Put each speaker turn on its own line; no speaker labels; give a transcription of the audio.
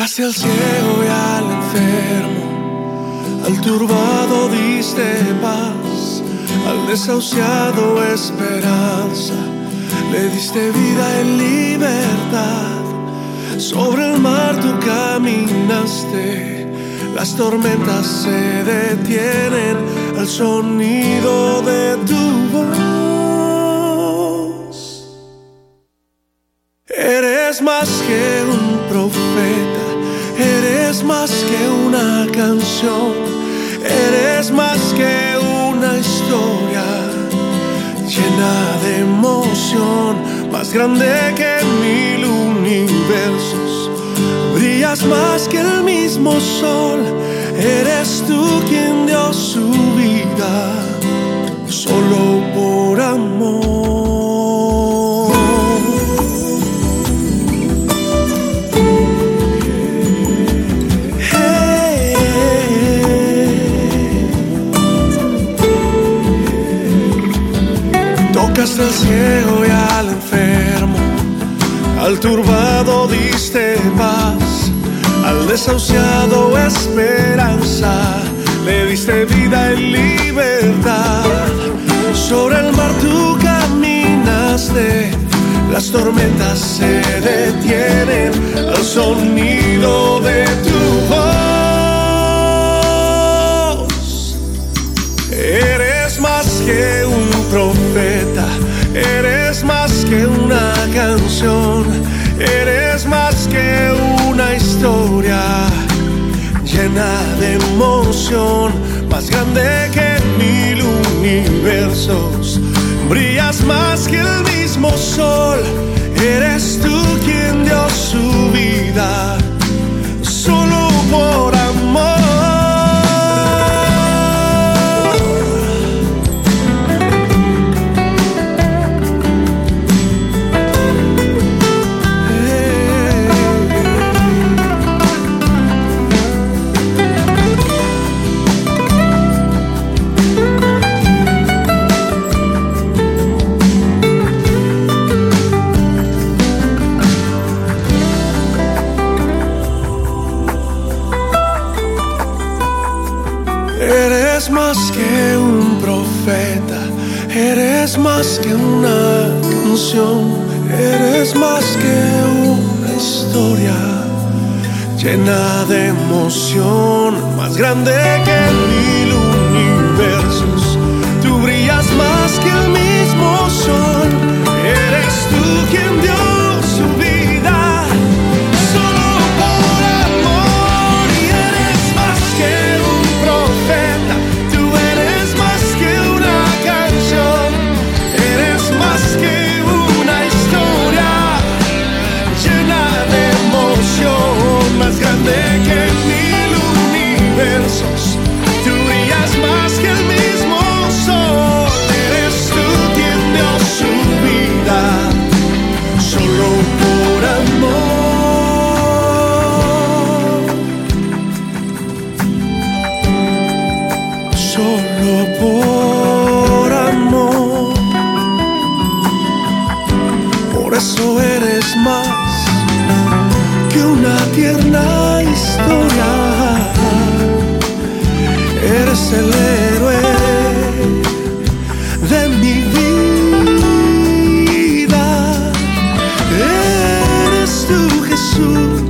Tocaste al ciego y al enfermo, al turbado diste paz, al desahuciado esperanza, le diste vida en libertad. Sobre el mar tú caminaste, las tormentas se detienen al sonido de tu voz. Eres más que un eres más que una canción, eres más que una historia llena de emoción, más grande que mil universos. Brillas más que el mismo sol, eres tú quien dio su Al ciego y al enfermo, al turbado diste paz, al desahuciado esperanza, le diste vida y libertad. Sobre el mar tú caminaste, las tormentas se detienen al sonido de tu que una canción, eres más que una historia llena de emoción, más grande que mil universos. Brillas más que el mismo sol, Eres más que un profeta, eres más que una canción, eres más que una historia llena de emoción, más grande que mil eterna historia. Eres el héroe de mi vida. Eres tú Jesús.